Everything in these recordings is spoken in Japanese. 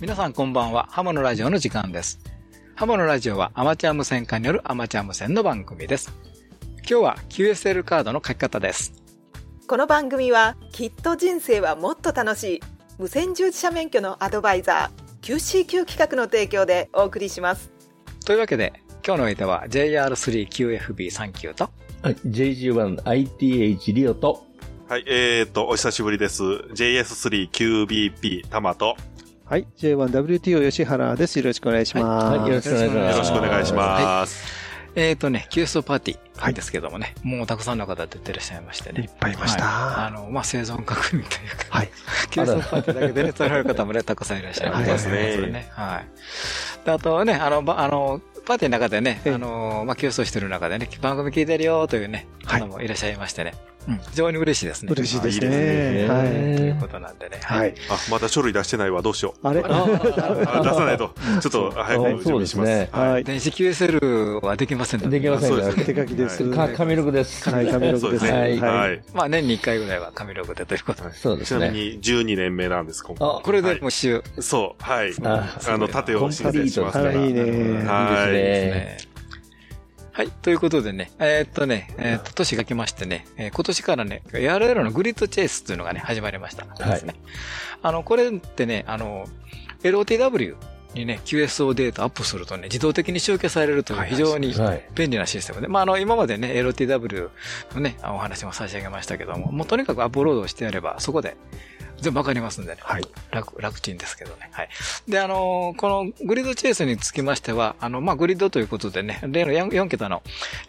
皆さんこんばんは。ハモのラジオの時間です。ハモのラジオはアマチュア無線化によるアマチュア無線の番組です。今日は QSL カードの書き方です。この番組はきっと人生はもっと楽しい無線従事者免許のアドバイザー QCQ 企画の提供でお送りしますというわけで、今日の相手は JR3QFB39 と、はい、JG1ITH リオと、はい、えーと、お久しぶりです。JS3QBP タマと、はい。J1WTO 吉原です。よろしくお願いします。はいよろしくお願いしますよろしくお願いします。えっ、とね、QSO パーティーですけどもね、もうたくさんの方出てらっしゃいましていっね。ぱいいました。はいあの、まあ、生存確認というか、はい。QSO パーティーだけでね、取られる方もね、たくさんいらっしゃいますはいそうですねね。はい。であとね、あの、ばあの、パーティーの中でね、ええあの、まあ、QSO してる中でね、番組聞いてるよというね、はい方もいらっしゃいましてね。うん、非常に嬉しいですね。嬉しいですいいですね。ねはとい。いうことなんでね。はい。。あ、まだ書類出してないわ、どうしよう。あれ？あ出さないと。ちょっと、早く準そう備します。ですね。はい。電子 QSL はできませんのできませんそうです手書きです。か、紙録です。はい、紙録です。そうですね。はいはい。まあ、年に1回ぐらいは紙ログでということで。そうですね。ちなみに12年目なんです、今回。あこれではいもう週、そう、はい。ああの、盾を申請しますかいいね。はいいいですね。はい。ということでね、えーっとね、えーっと、年が来ましてね、えー今年からね、ARL のグリッドチェイスっていうのがね、始まりました。ですね。あの、これってね、あの、LOTW にね、QSO データアップするとね、自動的に集計されるという非常にはい。便利なシステムで、まあ、あの、今までね、LTW のね、お話も差し上げましたけども、もうとにかくアップロードしてやれば、そこで全部わかりますんでね。はい。楽、楽ちんですけどね。はい。で、あのーこのグリッドチェイスにつきましては、あの、まあ、グリッドということでね、例の 4, 4桁の、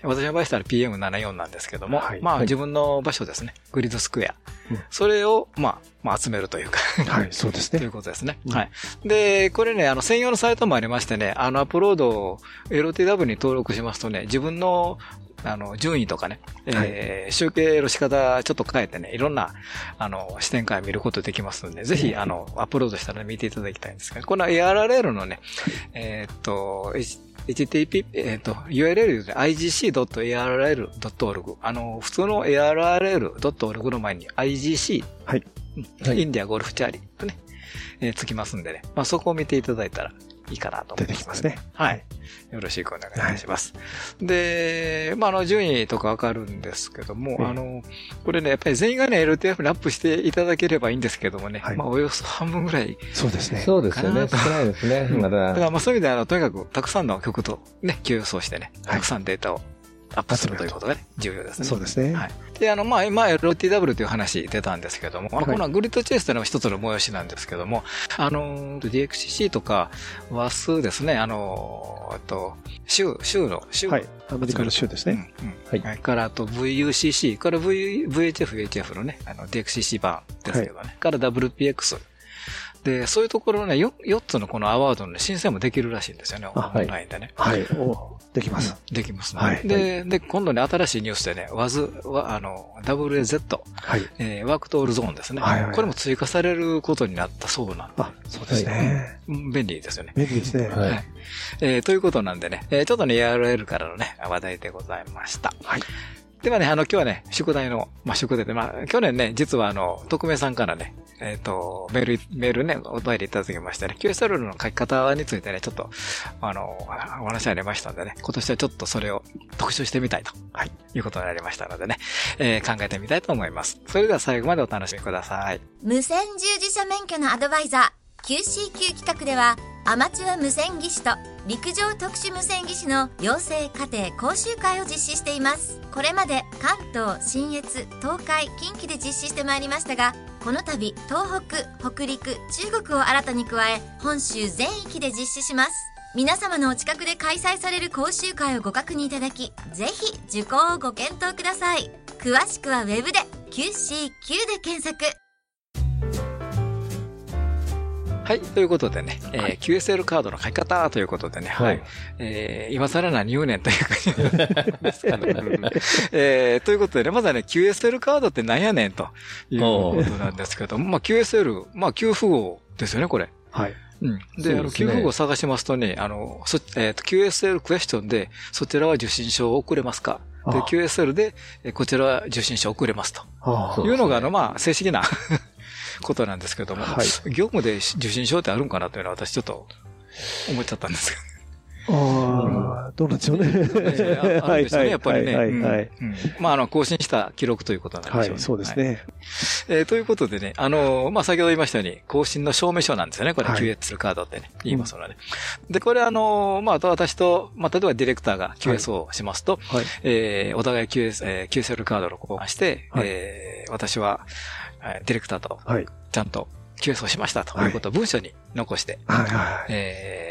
私の場合したら PM74 なんですけども、はいまあ、はい自分の場所ですね。グリッドスクエア。うんそれを、まあ、まあ、集めるというか、はい、そうですというね。ことですね。うんはい。で、これね、あの、専用のサイトもありましてね、あの、アップロードを LTW に登録しますとね、自分の、あの、順位とかね、えー集計の仕方ちょっと変えてね、いろんな、あの、視点から見ることできますんで、ぜひ、あの、アップロードしたら見ていただきたいんですけど、この ARRL のね、えーっと、HTTP、えーっと、URL で igc.arl.org。あの、普通の arl.org の前に igc。はいインディアゴルフチャーリーとね、えーつきますんでね。まあ、そこを見ていただいたらいいかなと思います。出てきますね。はい。よろしくお願いします。で、まあ、あの、順位とかわかるんですけども、ええあの、これね、やっぱり全員がね、LTF にアップしていただければいいんですけどもね、はいまあ、およそ半分ぐらい。そうですね。そうですよね。か少ないですね。まだ。だから、まあ、そういう意味で、あの、とにかく、たくさんの曲とね、急予想してね、はいたくさんデータをアップするということがね、重要ですね。そうですね。はい。で、あの、まあ、今、LTW という話出たんですけども、まあ、はいこのグリッドチェイスというのは一つの催しなんですけども、あの、DXCC とか、WAS ですね、あの、あと、州、州の、州はい。アメリカの州ですね。うんうんはいからあと VUCC、これ v VHF、VHF のね、あの DXCC 版ですけどね、から WPX。で、そういうところね、よ4つのこのアワードの、ね、申請もできるらしいんですよね、オあンラインでね。はい。おできます。できますね。はいで、で、今度ね、新しいニュースでね、WAZ、わあの、WAZ、はい。えーワークトールゾーンですね、はいはいこれも追加されることになったそうなんであ、そうですね。うん便利ですよね。便利ですね。はいはい。えーということなんでね、えーちょっとね、ARL からのね、話題でございました。はい。ではね、あの、今日はね、宿題の、まあ、宿題で、まあ、去年ね、実はあの、匿名さんからね、えっ、と、メール、メールね、お便りいただきましてね、QSL の書き方についてね、ちょっと、あの、お話ありましたんでね、今年はちょっとそれを特集してみたいと、はい、いうことになりましたのでね、えー考えてみたいと思います。それでは最後までお楽しみください。無線従事者免許のアドバイザー QCQ 企画ではアマチュア無線技師と陸上特殊無線技師の養成課程講習会を実施しています。これまで関東信越東海近畿で実施してまいりましたがこの度東北北陸中国を新たに加え本州全域で実施します。皆様のお近くで開催される講習会をご確認いただきぜひ受講をご検討ください。詳しくはウェブで QCQ で検索。はい。ということでね、えー QSL カードの書き方ということでね、はい。えー今更何言うねんという感じなんですけど、えーということでね、まずはね、QSL カードって何やねんということなんですけども、まあ QSL、まあ給付号ですよね、これ。はい。うん。で、ですね給付号を探しますとね、あの、そ、えっ、と、QSL クエスチョンで、そちらは受信証を送れますかで、あ QSL で、えこちらは受信書送れますと。いうのが、あの、まあ、正式なことなんですけども、はい業務で受信書ってあるんかなというのは私ちょっと思っちゃったんですけああ、どうなんでしょうね。ああるんでしょうね、やっぱりね。はい、まあ、あの、更新した記録ということなんでしょうね。はい、そうですね。えーということでね、あのーまあ、先ほど言いましたように、更新の証明書なんですよね。これ、はい QS カードってね、言いますので。で、これあのーまあ、私と、まあ、例えばディレクターが QS をしますと、はい。えーお互い QS、えー QSL カードを交換して、はいえー私は、えーディレクターとはい。ちゃんと QS をしましたということを文書に残して、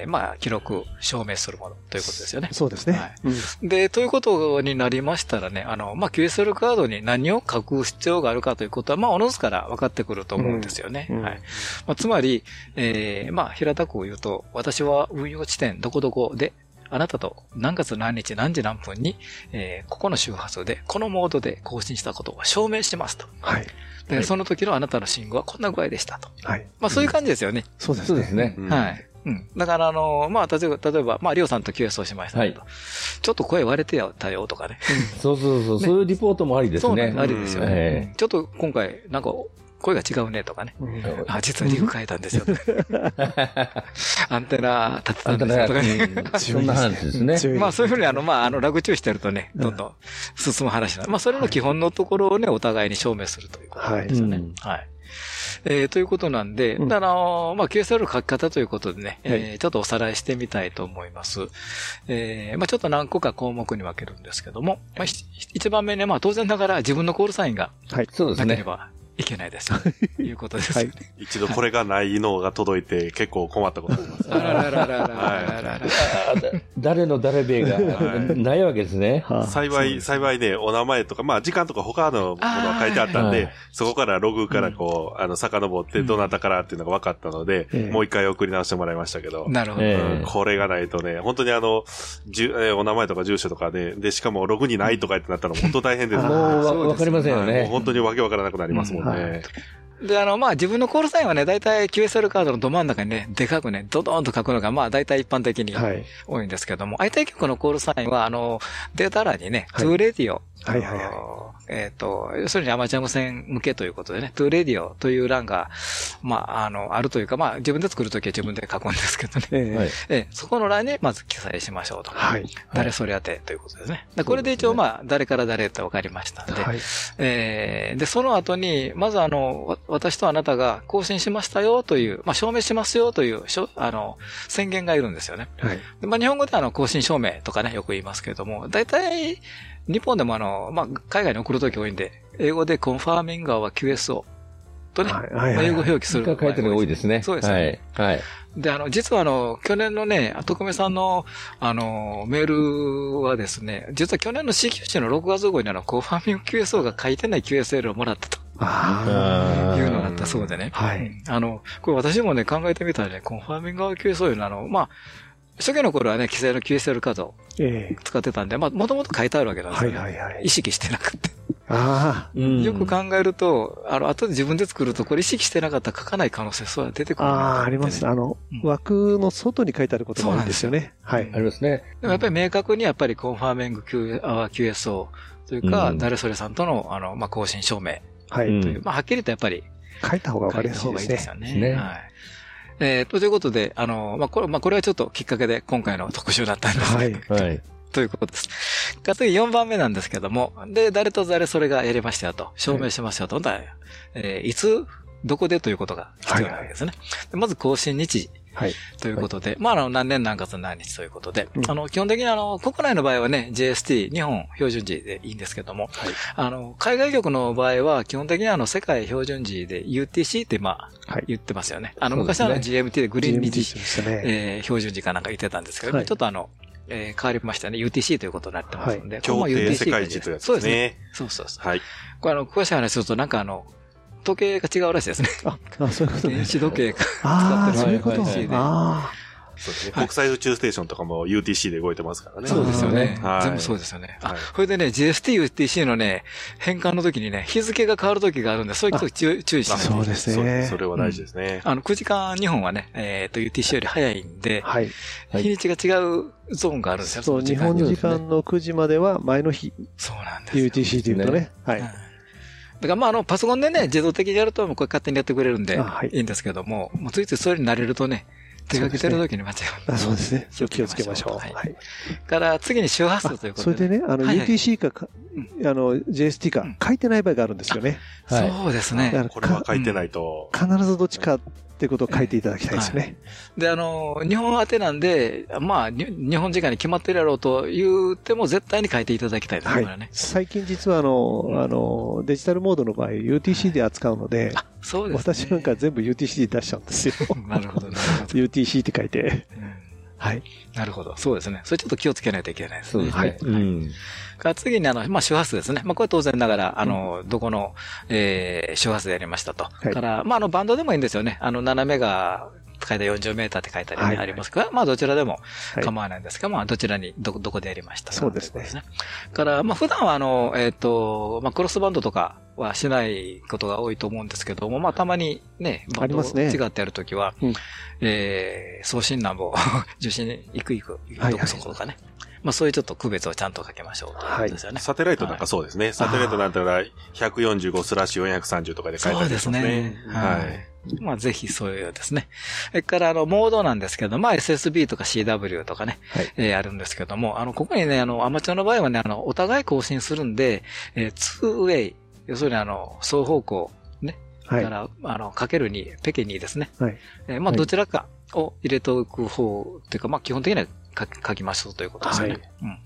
まあ、記録、証明するものということですよね。そうですね。はいうんで、ということになりましたらね、あの、まあ、QSL カードに何を書く必要があるかということは、まあ、おのずから分かってくると思うんですよね。うんうんはい。まあ、つまり、えーまあ、平たく言うと、私は運用地点どこどこで、あなたと何月何日何時何分に、えーここの周波数で、このモードで更新したことを証明しますと。はい。で、はいその時のあなたの信号はこんな具合でしたと。はい。まあ、そういう感じですよね。そうですね。そうですね。うんはい。うん。だから、あの、まあ、例えば、例えば、まあ、リオさんと QS をしましたけど、はちょっと声割れてたよとかね。そうそうそう、そういうリポートもありですねそうなん。ありですよね。えうんちょっと今回、なんか、声が違うねとかね。うんあ、実はリグ変えた んですよ。アンテナ立てたんですよとかね。うんそんな話ですね。まあそういうふうにあの、まああの、ラグ注意してるとね、どんどん進む話なまあそれの基本のところをね、お互いに証明するということですよね。うんはい。えーということなんで、うんあの、まあ QSL の書き方ということでね、えーちょっとおさらいしてみたいと思います。えーまあちょっと何個か項目に分けるんですけども、まあひ一番目ね、まあ当然ながら自分のコールサインがそうですね。なければいけないです。ということです、一度これがないのが届いて結構困ったことあります、あららららら誰の誰べがないわけですね。幸い、幸いね、お名前とか、まあ時間とか他のものが書いてあったんで、そこからログからこう、あの、遡ってどなたからっていうのが分かったので、もう一回送り直してもらいましたけど。なるほど、これがないとね、本当にあの、お名前とか住所とかね、で、しかもログにないとかってなったら本当大変です、もうわかりませんよね。本当にわけわからなくなりますもんうんね。で、あの、まあ、自分のコールサインはね、大体 QSL カードのど真ん中にね、でかくね、ドドーンと書くのが、まあ、大体一般的にはい。多いんですけども、相手局のコールサインは、あの、データ欄にね、はい To Radio。はいはいはいえっ、と、要するにアマチュア無線向けということでね、 To Radio という欄が、まあ、あの、あるというか、まあ、自分で作るときは自分で書くんですけどね。ええはい。ええ、そこの欄にまず記載しましょうと。はい。誰それ宛てということですね。でこれで一応まあ、誰から誰って分かりましたんで、はい。えーで、その後に、まずあの、わ私とあなたが交信しましたよという、まあ、証明しますよという、しょあの、宣言がいるんですよね。はい。でまあ、日本語であの、交信証明とかね、よく言いますけれども、大体、日本でもあの、まあ、海外に送るとき多いんで、英語でコンファーミングは QSO とね、はいはい英語表記するが書いてるのが多いですね。そうですね。はい。はい。で、あの、実はあの、去年のね、徳目さんの、あの、メールはですね、実は去年の CQC の6月号にあの、コンファーミング QSO が書いてない QSL をもらったと。ああいうのがあったそうでね。はいうんあの、これ私もね、考えてみたらね、 confirming QSO いうのは、あの、まあ、初期の頃はね、規制の QSL カードをあ。ええ。使ってたんで、まあ、もともと書いてあるわけなんですはいよ、はいはい意。識してなくて。あうんよく考えると、あの、後で自分で作ると、これ意識してなかったら書かない可能性、そうは出てくあ。るああ、あります。あのうん、枠の外に書いてあることも多いんですよね。はいあ。りますね。でもやっぱり明確にやっぱりコンファーミング Q あ QSO というか、うん誰それさんとの、あの、まあ、更新証明はい。うんという、まあ、はっきりとやっぱり書いた方がわかりやすい書いた方がいいでですすよね。ねはい。えーと、ということで、あの、まあ、これ、まあ、これはちょっときっかけで今回の特集だったんですね。ね。はい。はい。ということです。が次4番目なんですけども、で、誰と誰それがやりましたよと、証明しましたよと、はえーいつ、どこでということが必要なわけですね。でまず更新日時はい。ということで、まあ、あの、何年何月何日ということで、うんあの、基本的にあの、国内の場合はね、JST、日本標準時でいいんですけども、あの、海外局の場合は、基本的にあの、世界標準時で UTC って、まあ、はい。言ってますよね。あの、昔はあの GMT でグリーンリ GMT ジね。えー標準時かなんか言ってたんですけど、はいちょっとあの、えー変わりましたね。UTC ということになってますので。協これも定 UTC 世界一というやつそうですね。ですね。そうそうそう。はい。これあの、詳しい話すると、なんかあの、時計が違うらしいですね。あ、あそういうことね電。子時計がああ、使ってるそういうことはいはいはいあそうですね。国際宇宙ステーションとかも UTC で動いてますからね。そうですよね。はい全部そうですよね。あはい、これでね、GST、UTC のね、変換の時にね、日付が変わる時があるんで、そういう時注意注意しないとそうですねそそれは大事ですね。あの、9時間日本はね、えっ、と、UTC より早いんで、はい。はい日にちが違うゾーンがあるんですよ。そう、の日本に時間の9時までは前の日、そうなんですよ。UTC というとね。はい。はいだからまあ、あの、パソコンでね、自動的にやると、もうこれ勝手にやってくれるんで、いいいんですけども、もうついついそれに慣れるとね、手がけてる時に間違う。あそうですね。気を気をつけましょう。はいはい。から、次に周波数ということで、それでね、あの、UTC かか、あの、JST かうん書いてない場合があるんですよね。はいそうですね。これは書いてないと。必ずどっちかってことを書いていただきたいですね。で、あの、日本宛てなんで、まあ、に日本時間に決まってるやろうと言っても、絶対に書いていただきたいですね、はい。最近実はあの、あの、デジタルモードの場合 UTC で扱うので、そうですね。私なんか全部 UTC で出しちゃうんですよ。なるほど、なるほど。UTC って書いて。うんはい。なるほど。そうですね。それちょっと気をつけないといけないですね。そうですね。うん。から次にあの、まあ、周波数ですね。まあ、これ当然ながら、あの、どこの、えー、周波数でやりましたと。いから、まあ、あの、バンドでもいいんですよね。あの、7メガ、書いた40メーターって書いたりありますから、まあ、どちらでもはい構わないんですが、まあ、どちらに、ど、どこでやりましたかそうですねから、まあ、普段はあの、えっ、と、まあ、クロスバンドとかはしないことが多いと思うんですけども、まあ、たまにね、バンドありますね違ってやるときは、うんえー、送信南部を 受信に行く行く、はいどこそことかね。まあ、そういうちょっと区別をちゃんとかけましょうということですよね。サテライトなんかそうですね。サテライトなんてのは145スラッシュ430とかで書いてあそうですねね。。ははい。まあ、ぜひそういうですね。それから、あの、モードなんですけど、まあ、SSB とか CW とかね、はいえーあるんですけども、あの、ここにね、あの、アマチュアの場合はね、あの、お互い更新するんで、えー、2way、要するにあの、双方向、ね、はいだか。ら、あの、かける2、ペケ2ですね。はい。えーまあ、はいどちらかを入れておく方っていうか、まあ、基本的には書き書きましょうということですよね。はい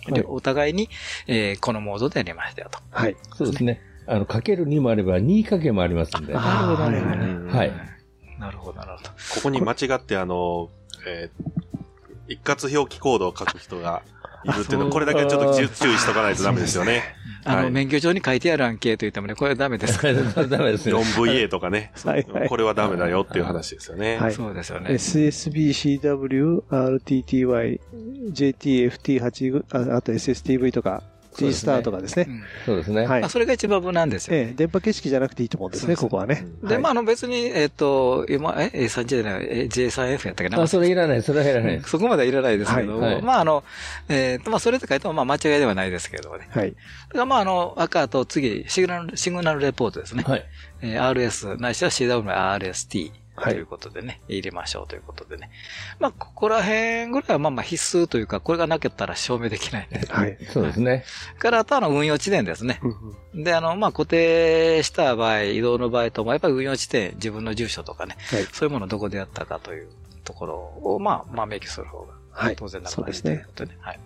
うん。で、お互いに、えーこのモードでやりましたよと。はい。そうですね。あの、かける2もあれば2かけもありますんで。あはーはいはいうんはい。なるほど、なるほど。ここに間違ってあの、えー一括表記コードを書く人がいるっていうのは、これだけちょっと注注意しとかないとダメですよね。あの、はい免許証に書いてあるアンケート言ってもね、これダメです。ダメですね。4VA とかね。これはダメだよっていう話ですよね。はいそうですよね。SSB、CW、RTTY、JTFT8、ああと SSTV とか、そう T ですねスターとかですね。うんそうですね。はいまあ、それが一番無難ですよ。ええ、電波形式じゃなくていいと思うんですね、ここはね。で、はいまあ、あの別に、えっ、と、今、え、A3J じゃない、え J3F やったっけな？あ、それいらない、それはいらない。そこまではいらないですけども、まあ、あの、えっ、と、まあ、それって書いても、まあ、間違いではないですけどね。はい。だから、まあ、あの、赤と次、シグナル、シグナルレポートですね。はい。えー RS、ないしは CW の RST はいということでね、入れましょうということでね。まあ、ここら辺ぐらいはまあまあ必須というか、これがなかったら証明できないね。はい。そうですね。から、あとはあの運用地点ですね。で、あの、まあ、固定した場合、移動の場合とも、やっぱり運用地点、自分の住所とかね、はいそういうものをどこでやったかというところを、まあ、まあ、明記する方が、はい当然ながらですねということでね。はい。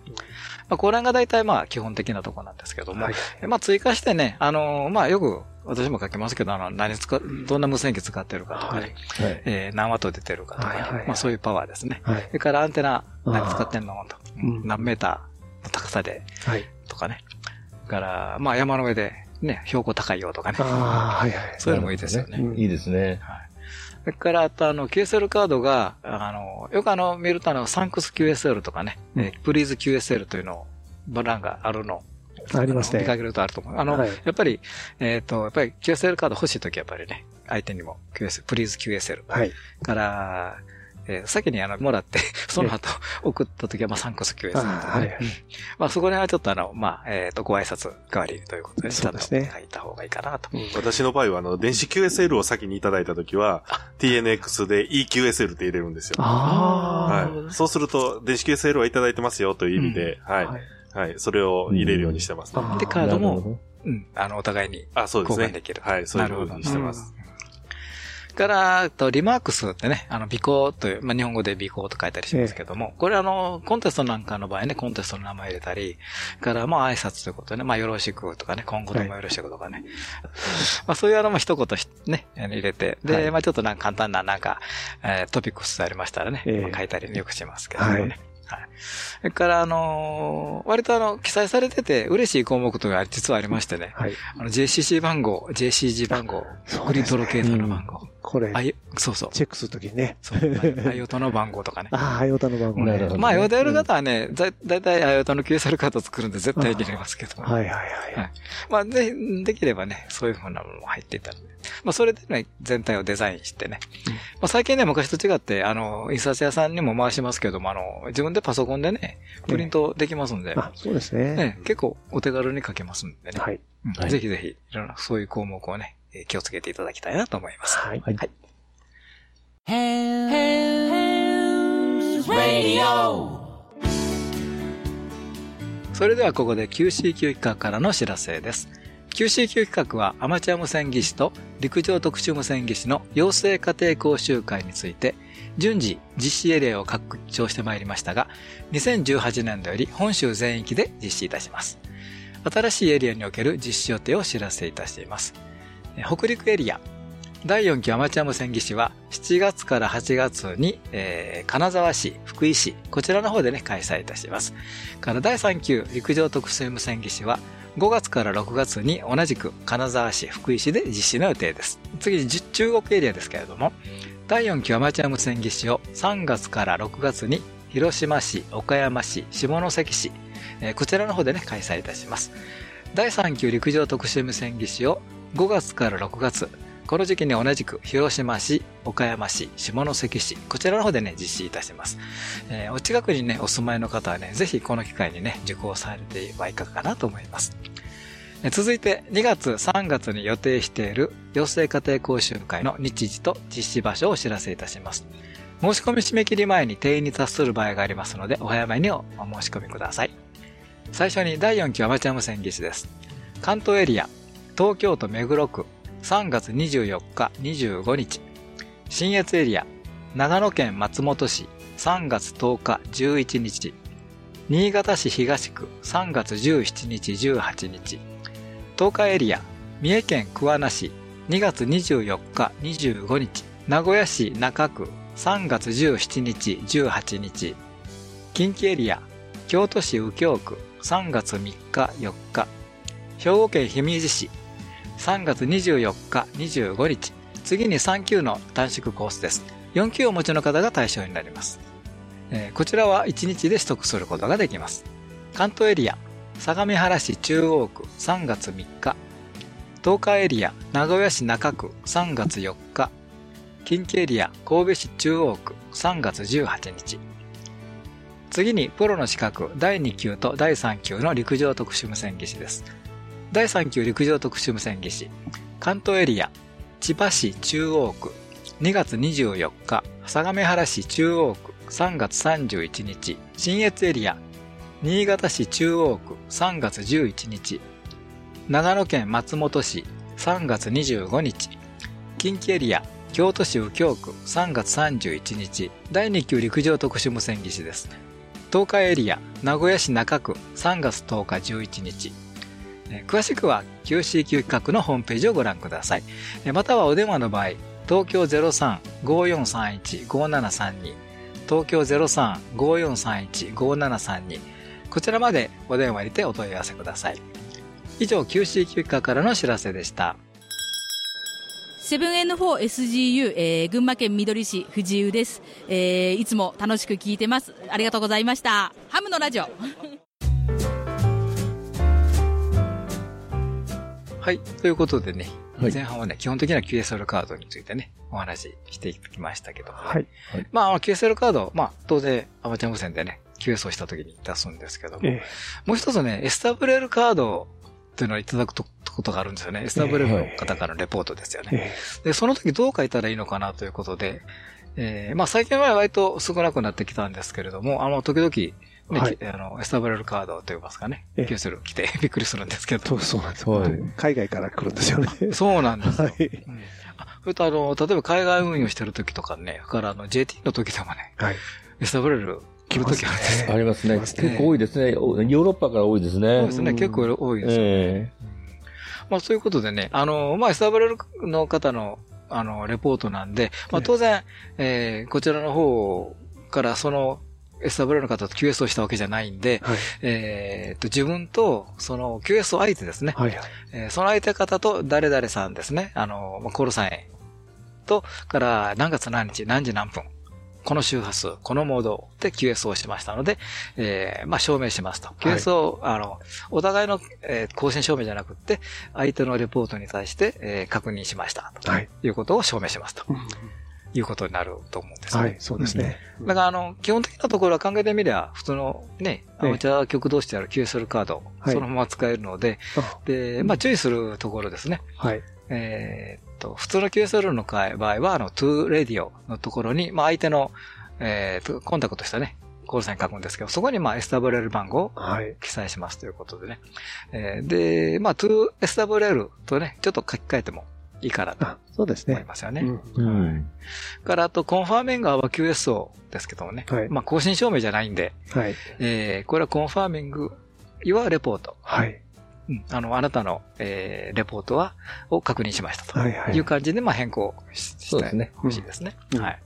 まあ、これが大体まあ、基本的なところなんですけども、はいまあ、追加してね、あの、まあ、よく、私も書きますけど、あの、何使う、どんな無線機使ってるかとかね、はいはい。えー何ワット出てるかとかね、はいはいはいまあ、そういうパワーですね。はいそ。れからアンテナ、何使ってんのと、うん何メーターの高さで、はい。とかね。それから、まあ、山の上で、ね、標高高いよとかね。ああ、はいはい。そういうのもいいですよね。うんいいですね。はい。それから、あと、あの、QSL カードが、あの、よくあの、見るとあの、サンクス QSL とかね、プリーズ QSL というのを、バランがあるの。ありますね見かけるとあると思う。あの、はいやっぱり、えっ、と、やっぱり QSL カード欲しいときはやっぱりね、相手にも QSL、プリーズ QSL はい。から、えー先にあの、もらって、その後送ったときは、まあ、サンクス QSL とあかね。はいはい。まあ、そこら辺はちょっとあの、まあ、えっ、と、ご挨拶代わりということで、そうですねた方がいいかなと。私の場合は、あの、電子 QSL を先にいただいたときは、TNX で EQSL って入れるんですよ。あはい。そうすると、電子 QSL はいただいてますよという意味で、あ。はい。はい。はい。それを入れるようにしてます、ね。あで、カードも、うん、あの、お互いにあ、そうですね。交換できるはい。そういうふうにしてます。から、あと、リマークスってね、あの、尾行という、まあ、日本語で尾行と書いたりしますけども、これあの、コンテストなんかの場合ね、コンテストの名前入れたり、から、まあ、挨拶ということでね、まあ、よろしくとかね、今後ともよろしくとかね。まあ、そういうあの、まあ、一言ひね、入れて、で、はいまあ、ちょっとなんか簡単な、なんか、えートピックスありましたらね、ええまあ書いたりよくしますけどもね。ははいい。それから、あのー割とあの、記載されてて嬉しい項目というのが実はありましてね、はい。あの、JCC 番号、JCG 番号、グリッですねドロケーターの番号。これ、あい、そうそう。チェックするときにね。そう。アイオタの番号とかね。ああ、アイオタの番号ね。なるほどまあ、アイオタやる方はね、だ、だいたいアイオタの QSL カード作るんで絶対に入れますけど。はいはいはい。はいまあ、で、できればね、そういうふうなものも入っていたので。まあ、それでね、全体をデザインしてね。まあ、最近ね、昔と違って、あの、印刷屋さんにも回しますけども、あの、自分でパソコンでね、プリントできますんで、あ、そうですね。ね、結構お手軽に書けますんでね。はい。うんはいぜひぜひ、いろんな、そういう項目をね、えー気をつけていただきたいなと思います。はい。はいはい。それではここで QCQ 企画からの知らせです。QCQ 企画はアマチュア無線技師と陸上特殊無線技師の養成家庭講習会について順次実施エリアを拡張してまいりましたが、2018年度より本州全域で実施いたします。新しいエリアにおける実施予定をお知らせいたしています。北陸エリア、第4期アマチュア無線技師は7月から8月に、えー金沢市、福井市、こちらの方でね、開催いたします。から第3級陸上特殊無線技師は5月から6月に同じく金沢市、福井市で実施の予定です。次に中国エリアですけれども、第4期アマチュア無線技師を3月から6月に広島市、岡山市、下関市、えーこちらの方でね、開催いたします。第3級陸上特殊無線技師を5月から6月、この時期に同じく広島市、岡山市、下関市、こちらの方でね、実施いたします。えーお近くにね、お住まいの方はね、ぜひこの機会にね、受講されてはいかがかなと思います。続いて、2月、3月に予定している養成家庭講習会の日時と実施場所をお知らせいたします。申し込み締め切り前に定員に達する場合がありますので、お早めにお申し込みください。最初に第4期アマチュア無線技師です。関東エリア、東京都目黒区、3月24日、25日。新越エリア、長野県松本市、3月10日、11日。新潟市東区、3月17日、18日。東海エリア、三重県桑名市、2月24日、25日。名古屋市中区、3月17日、18日。近畿エリア、京都市右京区、3月3日、4日。兵庫県姫路市、3月24日、25日。次に3級の短縮コースです。4級をお持ちの方が対象になります。えーこちらは1日で取得することができます。関東エリア、相模原市中央区3月3日。東海エリア、名古屋市中区3月4日。近畿エリア、神戸市中央区3月18日。次に、プロの資格第2級と第3級の陸上特殊無線技師です。第3級陸上特殊無線技師。関東エリア、千葉市中央区2月24日。相模原市中央区3月31日。新越エリア、新潟市中央区3月11日。長野県松本市3月25日。近畿エリア、京都市右京区3月31日。第2級陸上特殊無線技師です。東海エリア、名古屋市中区3月10日11日。詳しくは QCQ 企画のホームページをご覧ください。えまたはお電話の場合、東京03-5431-5732東京03-5431-5732こちらまでお電話にてお問い合わせください。以上、QCQ 企画からの知らせでした。7N4SGU、えー群馬県みどり市藤生です、えーいつも楽しく聞いてます。ありがとうございました。ハムのラジオ。はい。ということでね、はい前半はね、基本的な QSL カードについてね、お話ししていきましたけども、はい。まああの、QSL カード、まあ、当然、アマチュア無線でね、QS をした時に出すんですけども、えもう一つね、エスタブレルカードっていうのをいただくとことがあるんですよね。エスタブレルの方からのレポートですよえね。えで、その時どう書いたらいいのかなということで、えー、まあ最近は割と少なくなってきたんですけれども、あの、時々、ねはいきあの、エスタブレルカードといいますかね、ええ QSL 来て びっくりするんですけどと、。そうなんですよ、はい海外から来るんですよね。そうなんですよ。はい。うんあそれとあの、例えば海外運用してる時とかね、からあの JT の時でもね、はい。エスタブレル来る時あるんですよ。ありますね。結構多いですね。おヨーロッパから多いですね。そうですね、結構多いですよね。えまあそういうことでね、あの、まあ、エスタブレルの方の、あの、レポートなんで、まあ当然、えー、こちらの方からその、エスタブレルの方と QS をしたわけじゃないんで、はい。えーと、自分と、その QS 相手ですね。はい。はい。えーその相手方と誰々さんですね。あの、まあコールサインと、から何月何日、何時何分。この周波数、このモードで QS をしましたので、えー、まあ、証明しますと。QS を、あの、お互いの、えー、更新証明じゃなくって、相手のレポートに対して、えー、確認しました。ということを証明しますと。いうことになると思うんですね。はい、そうですね。だから、あの、基本的なところは考えてみりゃ、普通のね、アマチュア局同士である QSL カード、そのまま使えるので、で、まあ、注意するところですね。はい。えっと、普通の QSL の場合は、あの、to radio のところに、まあ、相手の、えー、コンタクトしたね、コールサイン書くんですけど、そこにまあ SWL 番号を記載しますということでね。はい、えー、で、まあ to SWL とね、ちょっと書き換えてもいいかなと。そうですね。思いますよね。うん。から、あと、 confirming our QSO ですけどもね。はい。まあ、交信証明じゃないんで。はい。えー、これは confirming your report。はい。うん。あの、あなたの、えー、レポートは、を確認しましたと。はいはい。いう感じで、まあ、変更してほしいですね。はい。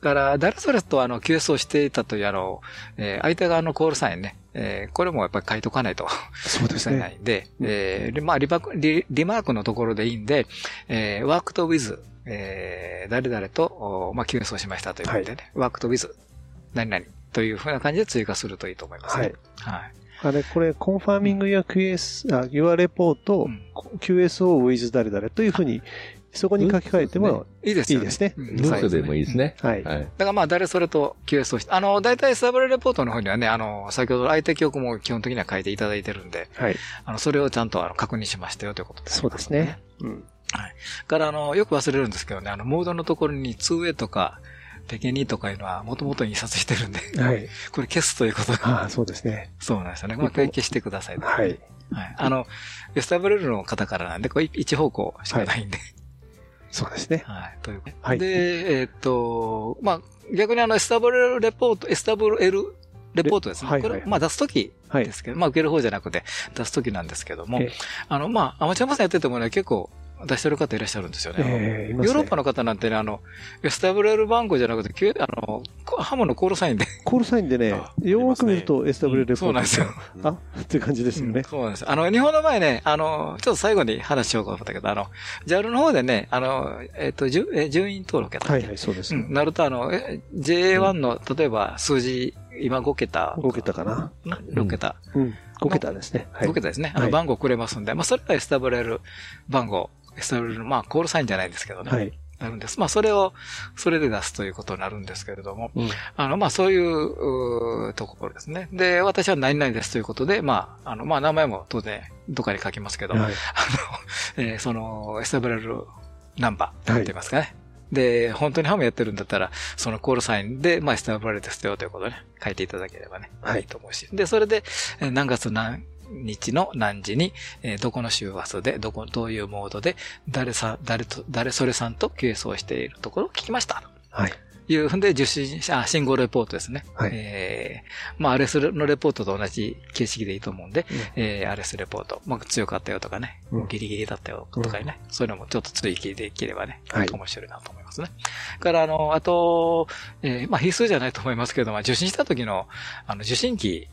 から、誰それとあの、QS をしていたというあの、えー、相手側のコールサインね、えー、これもやっぱり書いとかないと。そうですね。ないんで、えー、まあリバリ、リマークのところでいいんで、えー、ワークとウィズ、えー、誰々と、まあ、QS をしましたということでね、ワークとウィズ、何々というふうな感じで追加するといいと思いますね。はい。はい。あれ、これ、コンファーミングや QS、あ、Your Report、うん、QSO with 誰々というふうにそこに書き換えてもいいですね。いいですね。ノートでもいいですね。はい。だからまあ、誰それと QSO をして、あの、大体 SWL レポートの方にはね、あの、先ほど相手局も基本的には書いていただいてるんで、はい。あの、それをちゃんとあの確認しましたよということです、そうですね。うん。はい。から、あの、よく忘れるんですけどね、あの、モードのところに 2 way とか、ペケニーとかいうのはもともと印刷してるんで、はい。これ消すということああ、そうですね。そうなんですよね。まあ、消してください、はい。はい。あの、エスタブレルの方からなんで、これ一方向しかないんで、はいそうですね。はい。というはい。で、えー、っと、まあ、逆にあの、エスタブルレポート、エスタブル L レポートですね。はいはい、これ、まあ出すときですけど、はい、まあ受ける方じゃなくて出すときなんですけども、あの、まあ、アマチュア無線やっててもね、結構、出してる方いらっしゃるんですよね。えー、ヨーロッパの方なんてね、あの、SWL 番号じゃなくて、あの、ハムのコールサインで。コールサインでね、よーく見ると SWL レポート、そうなんですよ。あっていう感じですよね、そうなんです。あの、日本の前ね、あの、ちょっと最後に話しようかと思ったけど、あの、JAL の方でね、あの、えっ、と、じゅえ順位登録やったはいはい、そうです。うん、なると、あの、JA1 の、例えば数字、今5桁。5桁かな？6桁。うん。5桁ですね。5桁ですね。あの、番号くれますんで、まあ、それが SWL 番号 SWL の、まあ、コールサインじゃないですけどね。はい。なるんです。まあ、それを、それで出すということになるんですけれども、うん、あの、まあ、そういう、うところですね。で、私は何々ですということで、まあ、あの、まあ、名前も当然、どっかに書きますけど、はい、あの、えー、その、SWL ナンバー、って言いますかね。はいで、本当にハムやってるんだったら、そのコールサインで、まあ、スターブラレですよということで、ね、書いていただければね、はい、いいと思うし。で、それで、何月何日の何時に、えー、どこの周波数で、どこ、どういうモードで、誰さ、誰と、誰それさんと QS をしているところを聞きました。はい。いうふんで、受信、あ、信号レポートですね。はい。えー、まあ、RS のレポートと同じ形式でいいと思うんで、うん、えー、RS レポート、まあ、強かったよとかね、うん、ギリギリだったよとかね、うん、そういうのもちょっと追記できればね、はい、面白いなと思いますね。から、あの、あと、えー、まあ、必須じゃないと思いますけど、まあ、受信した時の、あの、受信機、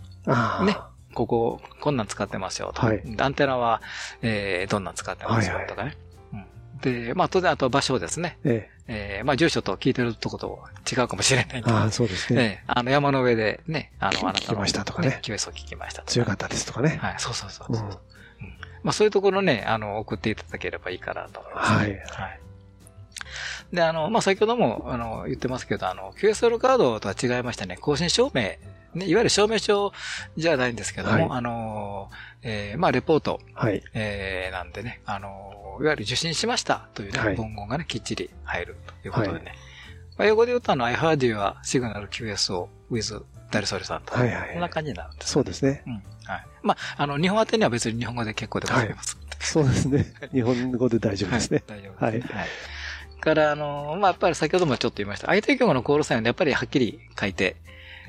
ね、ここ、こんなん使ってますよと。はい、アンテナは、えー、どんなん使ってますよとかね。はいはい、で、まあ当然あと場所ですね。えええー、まあ住所と聞いてるとこと違うかもしれない。ああ、そうですね。えー、あの山の上でね、あの、あなたの。聞きましたとかね。QS を聞きましたとか、強かったですとかね。はい、そうそうそうそう、うん、まあそういうところね、あの、送っていただければいいかなと思います、ね。はい。はい。で、あの、まあ、先ほども、あの、言ってますけど、あの、QSL カードとは違いましてね、更新証明ね、いわゆる証明書じゃないんですけども、はい、あの、えー、まあ、レポート、はい、えー、なんでね、あの、いわゆる受信しましたというね、はい、文言がね、きっちり入るということでね。まあ、英語で言うとあの、I heard you are signal QSO with 誰それさんと。はいはい。こんな感じになるんです、ね、そうですね。うん。はい。まあ、あの、日本宛てには別に日本語で結構でございます。はい、そうですね。日本語で大丈夫ですね。はい、大丈夫です、ね。はい。はいから、あの、まあ、やっぱり先ほどもちょっと言いました。相手局のコールサインでやっぱりはっきり書いて、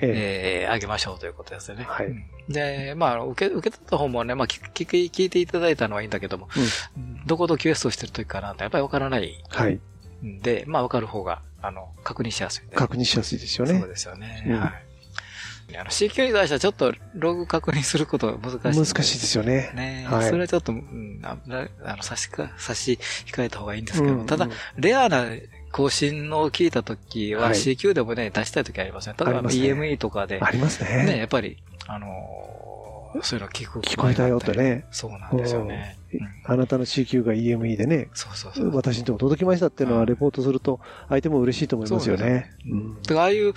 ええー、あげましょうということですよね。はい。で、まあ、受け、受け取った方もね、まあ聞、聞聞いていただいたのはいいんだけども、うん、どことストしてる時かなってやっぱりわからない。はい。で、まあ、わかる方が、あの、確認しやすい、確認しやすいですよね。そうですよね。うん、はい。あの CQ に対してはちょっとログ確認すること難しい。難しいですよね。ね、はい、それはちょっと、うん、あの差しか、差し控えた方がいいんですけど、うんうん、ただ、レアな更新の聞いたときは C 級でもね、出したいときありますね。例えば EME とかで。ありますね。ね、やっぱり、あのそういうの聞く。聞こえたよってね。そうなんですよね。あなたの CQ が EME でね、そうそうそう私にとこ届きましたっていうのはレポートすると、相手も嬉しいと思いますよね。だからああいう、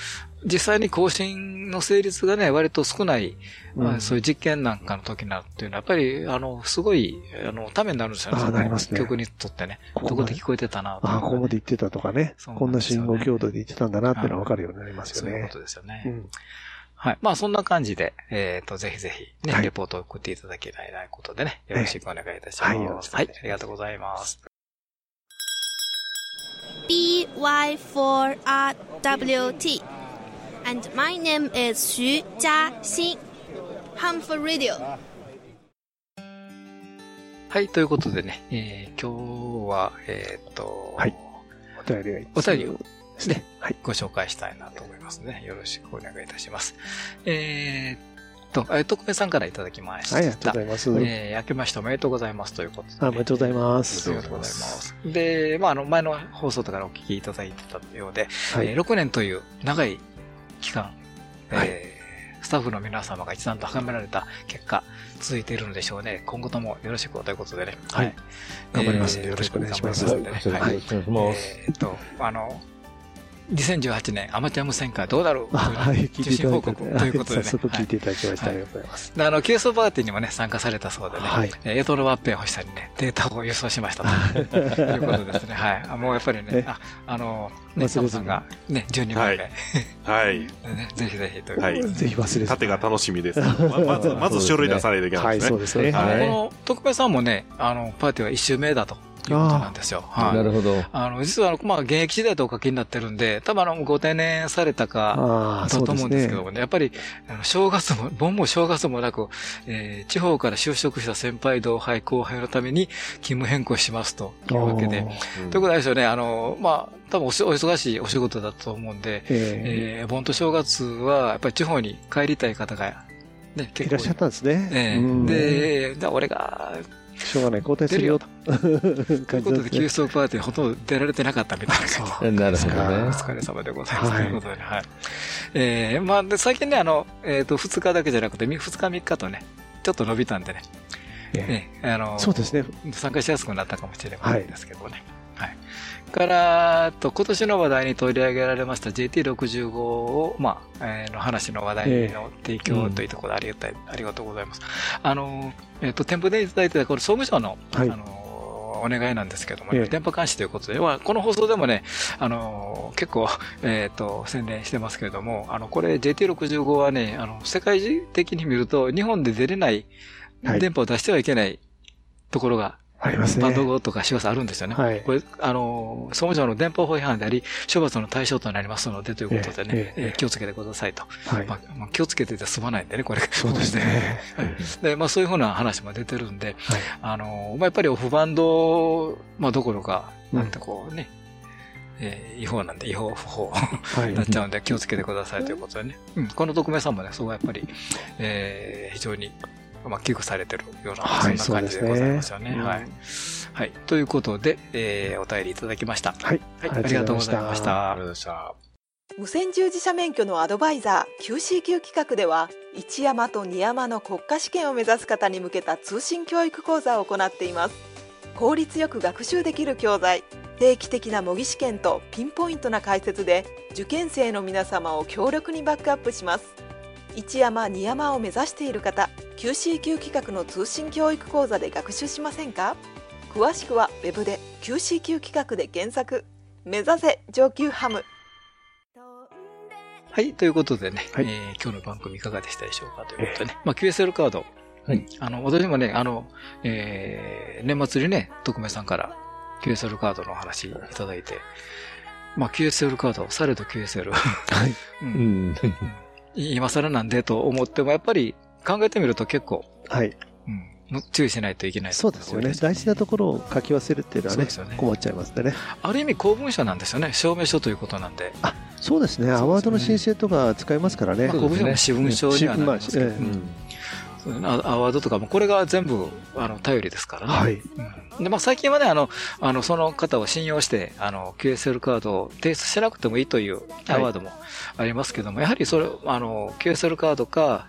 実際に更新の成立がね、割と少ない、まあ、そういう実験なんかの時になるっていうのは、やっぱり、あの、すごい、あの、ためになるんですよね。あなりますね。曲にとってね。ここで聞こえてたなああ、ここまで言ってたとかね。こんな信号強度で言ってたんだなっていうのはわかるようになりますよね。そういうことですよね。はい。まあ、そんな感じで、えっ、ー、と、ぜひぜひ、ね、はい、レポートを送っていただけないことでね、よろしくお願いいたします。はい、はい、ありがとうございます。BY4RWT and my name is 徐嘉欣 Hum for Radio はい、ということでね、えー、今日は、えっ、ー、と、はい。お便りお便りをですね、はい、ご紹介したいなと思いますね。よろしくお願いいたします。えー、と、えー、特命さんからいただきました。はい、ありがとうございます。えー、明けましておめでとうございますということで、ね、あ、おめでとうございます。ありがとうございます。で、まあ、あの、前の放送とかでお聞きいただいてたようで、はい、えー、6年という長い期間、はい、えー、スタッフの皆様が一段と高められた結果、続いているのでしょうね。今後ともよろしくということでね。はい。頑張ります、えー、よろしくお願いします。はい。えっと、あの、2018年アマチュア無線会どうだろう？はい、受信報告ということでね。早速聞いていただきました。ありがとうございます。あの、ケースパーティーにもね、参加されたそうでね、はい。エトロワッペン星さんにね、データを輸送しましたと いうことですね。はい。もうやっぱりね、あ、あの、ね、サムさんがね、12番目。はい。ぜひぜひというはい。ぜひ忘れ縦が楽しみです。まず、まず書類出さないといけないですね。はい、そうですね。この、徳部さんもね、あの、パーティーは1周目だと。いうことなんですよ。はい。なるほど。あの、実は、まあ、現役時代とお書きになってるんで、多分あの、ご定年されたか、だと思うんですけどもね、やっぱり、正月も、盆も正月もなく、えー、地方から就職した先輩同輩後輩のために勤務変更しますというわけで、ということですよね、あの、まあ、多分お忙しいお仕事だと思うんで、えー、盆と正月は、やっぱり地方に帰りたい方が、ね、結構。いらっしゃったんですね。えー、で、俺が、しょうがない、交代するよと。ということで、急速パーティーほとんど出られてなかったみたいな感じ。なるほどね。お疲れ様でございます。ということで、はい。えー、まあ、で、最近ね、あの、えっ、と、2日だけじゃなくて、2日3日とね、ちょっと伸びたんでね。ね、あの、そうですね。参加しやすくなったかもしれないんですけどね。はい。から、と、今年の話題に取り上げられました JT65 を、まあ、えー、の話の話題の提供というところでありがたい、ありがとうございます。あの、えっ、ー、と、店舗でいただいてた、これ総務省の、はい、あの、お願いなんですけども、ね、電波監視ということで、は、この放送でもね、あの、結構、えっ、ー、と、宣伝してますけれども、あの、これ JT65 はね、あの、世界的に見ると、日本で出れない電波を出してはいけないところがありますね。バンド語とか周波数あるんですよね。はい。これ、あの、総務省の電波法違反であり、処罰の対象となりますので、ということでね、えええ気をつけてくださいと。はい。まあ、気をつけてて済まないんでね、これ。そうですね。はい。で、まあ、そういうふうな話も出てるんで、はい。あの、まあ、やっぱりオフバンド、まあ、どころか、なんてこうね、えー、違法なんで違法不法になっちゃうんで気をつけてくださいということでね。うん、この特命さんもね、そうやっぱり、えー、非常にまあ、寄付されてるような、そんな感じでございますよね。はい。はい。ということで、えー、お便りいただきました。はい。はい。ありがとうございました。ありがとうございました。無線従事者免許のアドバイザー QCQ 企画では一山と二山の国家試験を目指す方に向けた通信教育講座を行っています効率よく学習できる教材定期的な模擬試験とピンポイントな解説で受験生の皆様を強力にバックアップします一山二山を目指している方 QCQ 企画の通信教育講座で学習しませんか？詳しくは Web で QCQ 企画で検索。目指せ上級ハム。はい、ということでね、はい、えー、今日の番組いかがでしたでしょうか？ということでね、まあ QSL カード、はい、あの、私もね、あの、えー、年末にね、徳明さんから QSL カードの話いただいて、まあ QSL カード、されど QSL。はい。うん、今更なんでと思っても、やっぱり考えてみると結構、はい。うん。注意しないといけないそうですよね。大事なところを書き忘れるっていうのはね、ね困っちゃいますね。ある意味公文書なんですよね。証明書ということなんで。あ、そうですね。アワードの申請とか使いますからね。公文書の私文書にはなりますけど。アワードとかも、これが全部、あの、頼りですからね。はい。うん、で、まあ、最近はね、あの、あの、その方を信用して、あの、QSL カードを提出しなくてもいいというアワードもありますけども、はい、やはりそれ、あの、QSL カードか、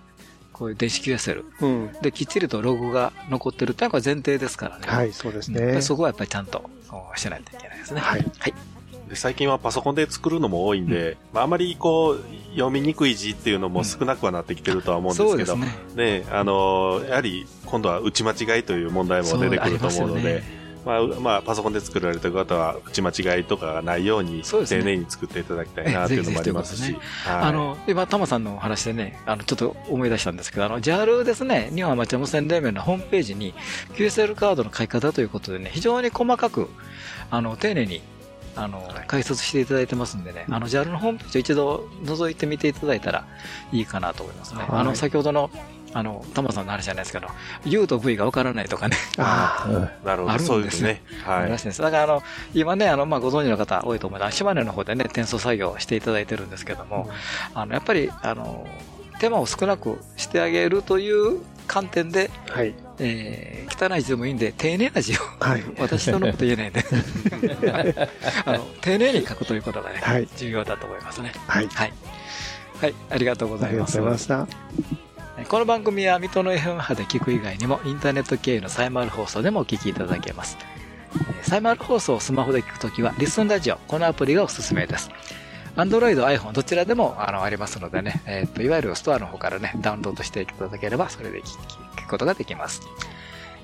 こういう電子 QSL、うん、で、きっちりとログが残ってるというのが前提ですからね。はい、そうですね。そこはやっぱりちゃんとしないといけないですね。はい。はいで最近はパソコンで作るのも多いんで、うん、まあ、あまりこう、読みにくい字っていうのも少なくはなってきてるとは思うんですけど、うん、ね。ね、あの、やはり今度は打ち間違いという問題も出てくると思うので、まあ、まあ、パソコンで作られた方は、打ち間違いとかがないように、丁寧に作っていただきたいなというのもありますし。あの、今、タマさんのお話でね、あの、ちょっと思い出したんですけど、あの、JAL ですね、日本アマチュア無線連盟のホームページに、QSL カードの書き方ということでね、非常に細かく、あの、丁寧にあの、解説していただいてますんでね、あの、JAL のホームページを一度覗いてみていただいたらいいかなと思いますね。はい、あの、先ほどの、あの、タマさんの話じゃないですけど、U と V がわからないとかね。ああ、なるほど。そうですね。はい。らしいです。だから、あの、今ね、あの、まあ、ご存知の方多いと思います。島根の方でね、転送作業していただいてるんですけども、あの、やっぱり、あの、手間を少なくしてあげるという観点で、はい。えー、汚い字でもいいんで、丁寧な字を、はい、私とのこと言えないんで あの、丁寧に書くということがね、はい、重要だと思いますね。はい。はい。はい、ありがとうございます。ありがとうございました。この番組は水戸の FM 波で聞く以外にもインターネット経由のサイマル放送でもお聞きいただけます。サイマル放送をスマホで聞くときはリスンラジオ、このアプリがおすすめです。Android、iPhone どちらでもあのありますのでね、えっ、と、いわゆるストアの方からね、ダウンロードしていただければ、それで聞くことができます。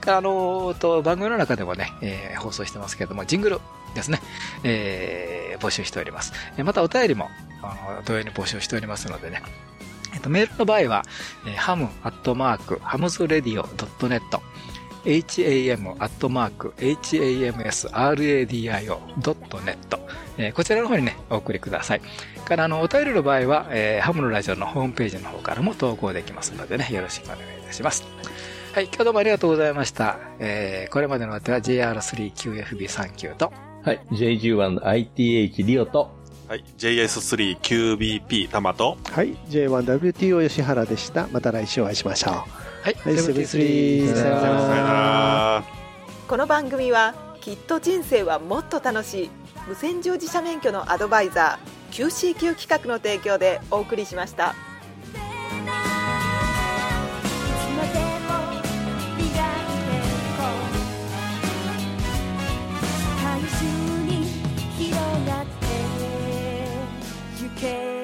あのと、番組の中でもね、えー、放送してますけれども、ジングルですね、えー、募集しております。またお便りも、あの、同様に募集しておりますのでね、えっ、と、メールの場合は、えー、ハムアットマーク、ハムズレディオ .net、ham アットマーク、hamsradio.net、えー、こちらの方にね、お送りください。から、あの、お便りの場合は、えー、ハムのラジオのホームページの方からも投稿できますのでね、よろしくお願いいたします。はい、今日どうもありがとうございました。えー、これまでのお手は JR3QFB39 と、はい、JG1ITH リオと、はい、JS3QBP タマと、はい、J1WTO 吉原でした。また来週お会いしましょう。はい、はい、セブンスリー。さよなら。この番組は、きっと人生はもっと楽しい。無線乗自社免許のアドバイザー QCQ 企画の提供でお送りしました。広がってゆけ